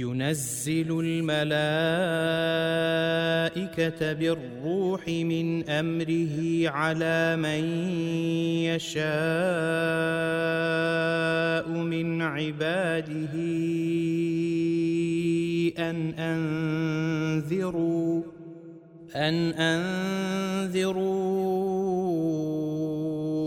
ينزل الملائكة بالروح من أمره على من يشاء من عباده أن أنذروا أن أنذروا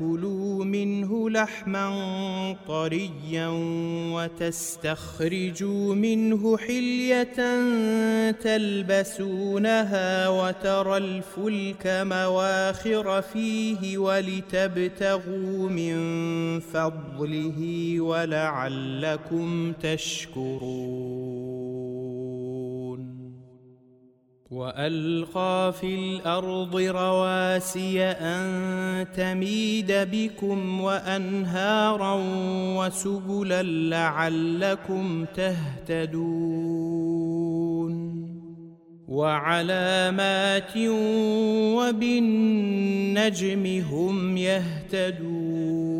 لتأكلوا منه لحما طريا وتستخرجوا منه حلية تلبسونها وترى الفلك مواخر فيه ولتبتغوا من فضله ولعلكم تشكرون. وألقى في الأرض رواسي أن تميد بكم وأنهارا وسبلا لعلكم تهتدون وعلامات وبالنجم هم يهتدون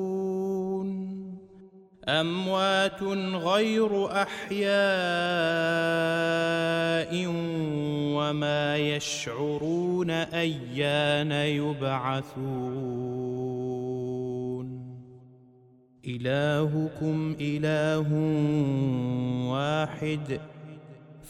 أموات غير أحياء وما يشعرون أيان يبعثون. إلهكم إله واحد.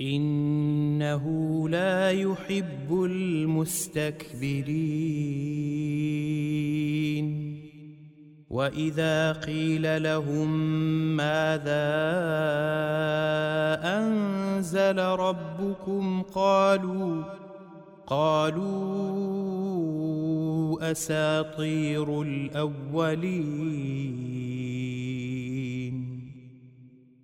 إنه لا يحب المستكبرين. وإذا قيل لهم ماذا أنزل ربكم قالوا قالوا أساطير الأولين.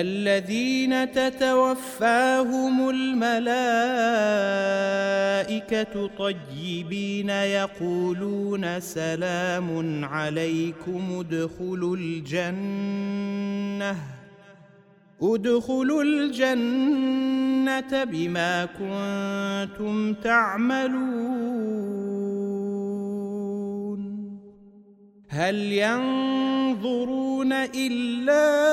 الذين تتوفاهم الملائكة طيبين يقولون سلام عليكم ادخلوا الجنة ادخلوا الجنة بما كنتم تعملون. هل ينظرون إلا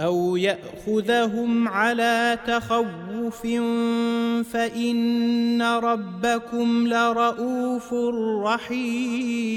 أو يأخذهم على تخوف فإن ربكم لرؤوف رحيم.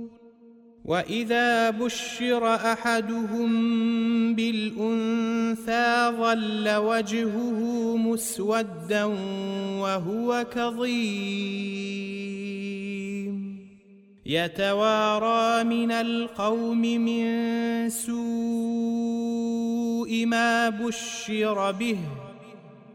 واذا بشر احدهم بالانثى ظل وجهه مسودا وهو كظيم يتوارى من القوم من سوء ما بشر به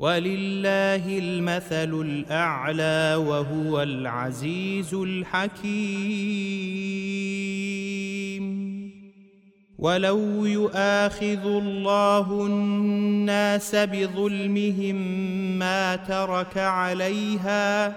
ولله المثل الأعلى وهو العزيز الحكيم. ولو يؤاخذ الله الناس بظلمهم ما ترك عليها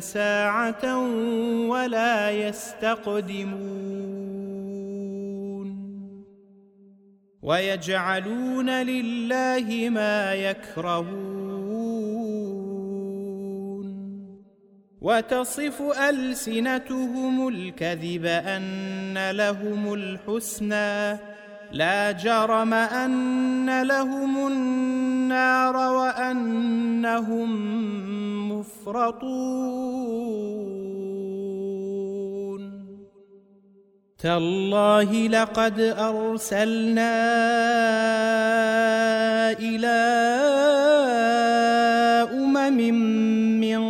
ساعة ولا يستقدمون ويجعلون لله ما يكرهون وتصف ألسنتهم الكذب أن لهم الحسنى لا جرم أن لهم النار وأنهم مفرطون. تالله لقد أرسلنا إلى أمم من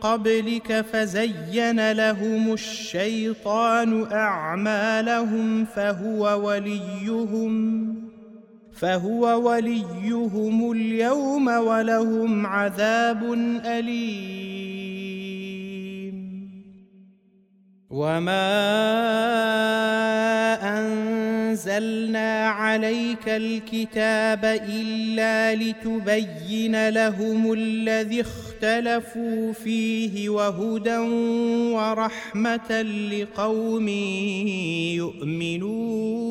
قبلك فزين لهم الشيطان أعمالهم فهو وليهم فهو وليهم اليوم ولهم عذاب أليم وما أنزلنا عليك الكتاب إلا لتبين لهم الذي اختلفوا فيه وهدى ورحمة لقوم يؤمنون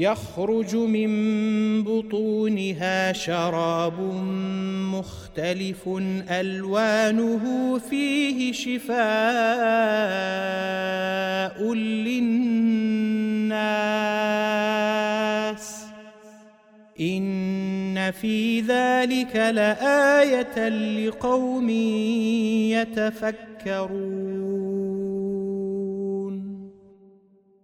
يخرج من بطونها شراب مختلف ألوانه فيه شفاء للناس. إن في ذلك لآية لقوم يتفكرون.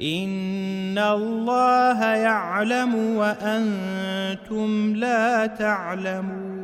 ان الله يعلم وأنتم لا تعلمون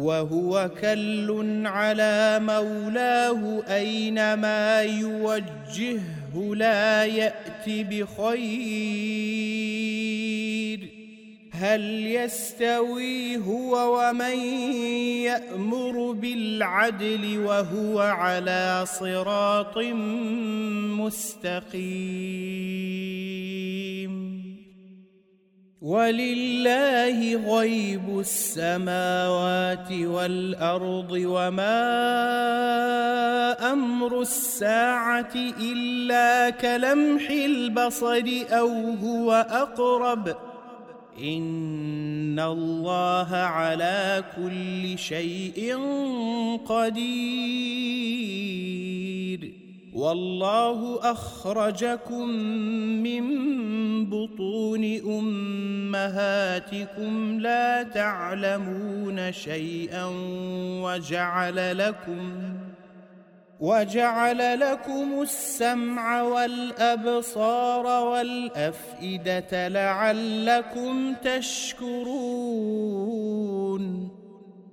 وهو كل على مولاه أينما يوجهه لا يأت بخير. هل يستوي هو ومن يأمر بالعدل وهو على صراط مستقيم؟ ولله غيب السماوات والأرض وما أمر الساعة إلا كلمح البصر أو هو أقرب. إن الله على كل شيء قدير. والله أخرجكم من بطون أمهاتكم لا تعلمون شيئا وجعل لكم وجعل لكم السمع والأبصار والأفئدة لعلكم تشكرون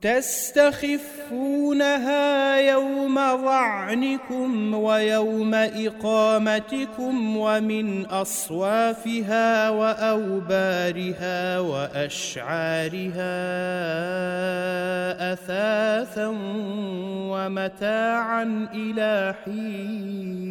تستخفونها يوم ظعنكم ويوم إقامتكم ومن أصوافها وأوبارها وأشعارها أثاثا ومتاعا إلى حين.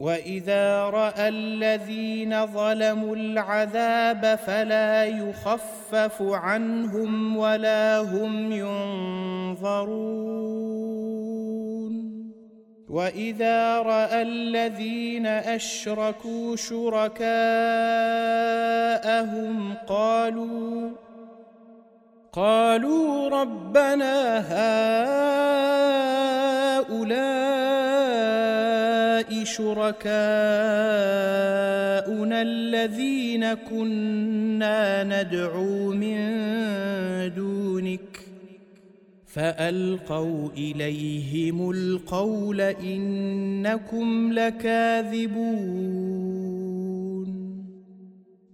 واذا راى الذين ظلموا العذاب فلا يخفف عنهم ولا هم ينظرون واذا راى الذين اشركوا شركاءهم قالوا قالوا ربنا هؤلاء شركاؤنا الذين كنا ندعو من دونك فألقوا إليهم القول إنكم لكاذبون.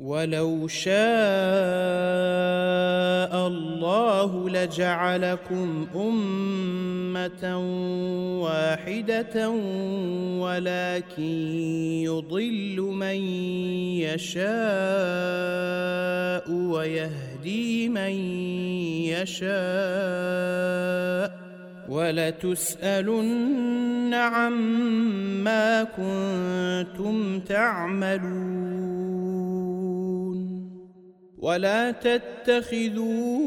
ولو شاء الله لجعلكم أمة واحدة ولكن يضل من يشاء ويهدي من يشاء ولتسألن عما كنتم تعملون. ولا تتخذوا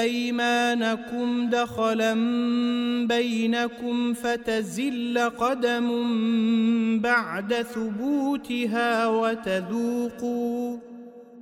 أيمانكم دخلا بينكم فتزل قدم بعد ثبوتها وتذوقوا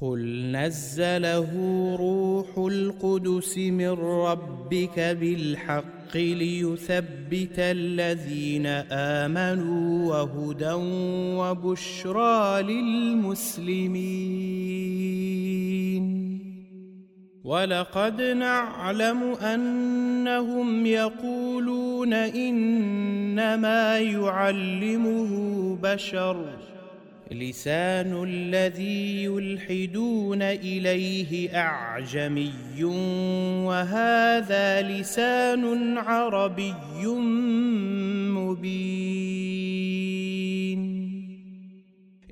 قل نزله روح القدس من ربك بالحق ليثبت الذين امنوا وهدى وبشرى للمسلمين ولقد نعلم انهم يقولون انما يعلمه بشر لسان الذي يلحدون إليه أعجمي وهذا لسان عربي مبين.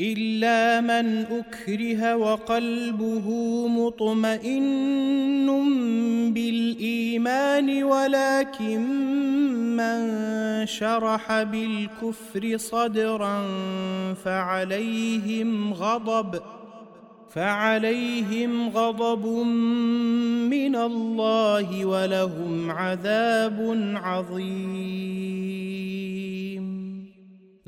إلا من أكره وقلبه مطمئن بالإيمان ولكن من شرح بالكفر صدرا فعليهم غضب فعليهم غضب من الله ولهم عذاب عظيم.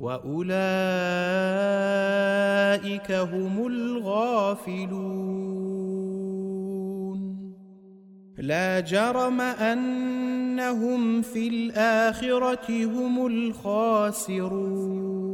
وأولئك هم الغافلون. لا جرم أنهم في الآخرة هم الخاسرون.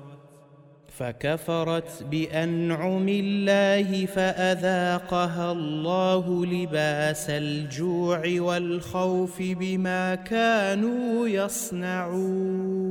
فكفرت بأنعم الله فأذاقها الله لباس الجوع والخوف بما كانوا يصنعون.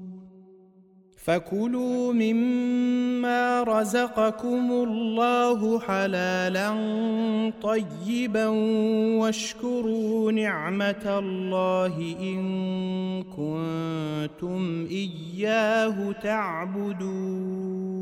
فكلوا مما رزقكم الله حلالا طيبا واشكروا نعمة الله إن كنتم إياه تعبدون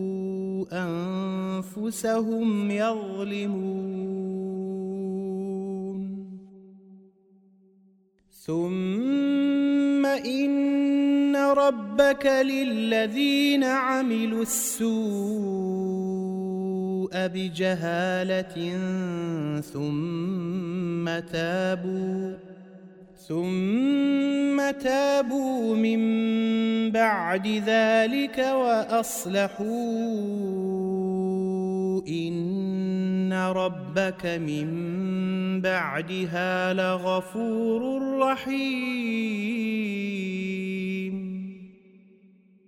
أنفسهم يظلمون. ثم إن ربك للذين عملوا السوء بجهالة ثم تابوا. ثم تابوا من بعد ذلك وأصلحوا. إن ربك من بعدها لغفور رحيم.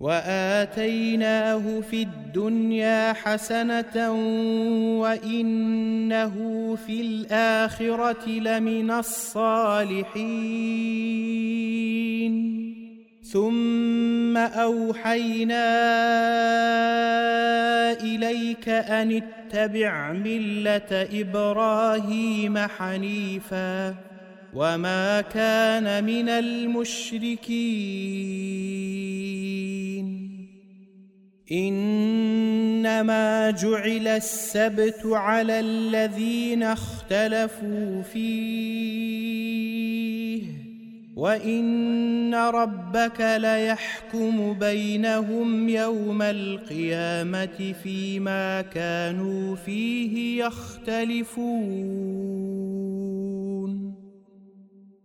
وآتيناه في الدنيا حسنة وإنه في الآخرة لمن الصالحين. ثم أوحينا إليك أن اتبع ملة إبراهيم حنيفا. وما كان من المشركين. إنما جعل السبت على الذين اختلفوا فيه. وإن ربك ليحكم بينهم يوم القيامة فيما كانوا فيه يختلفون.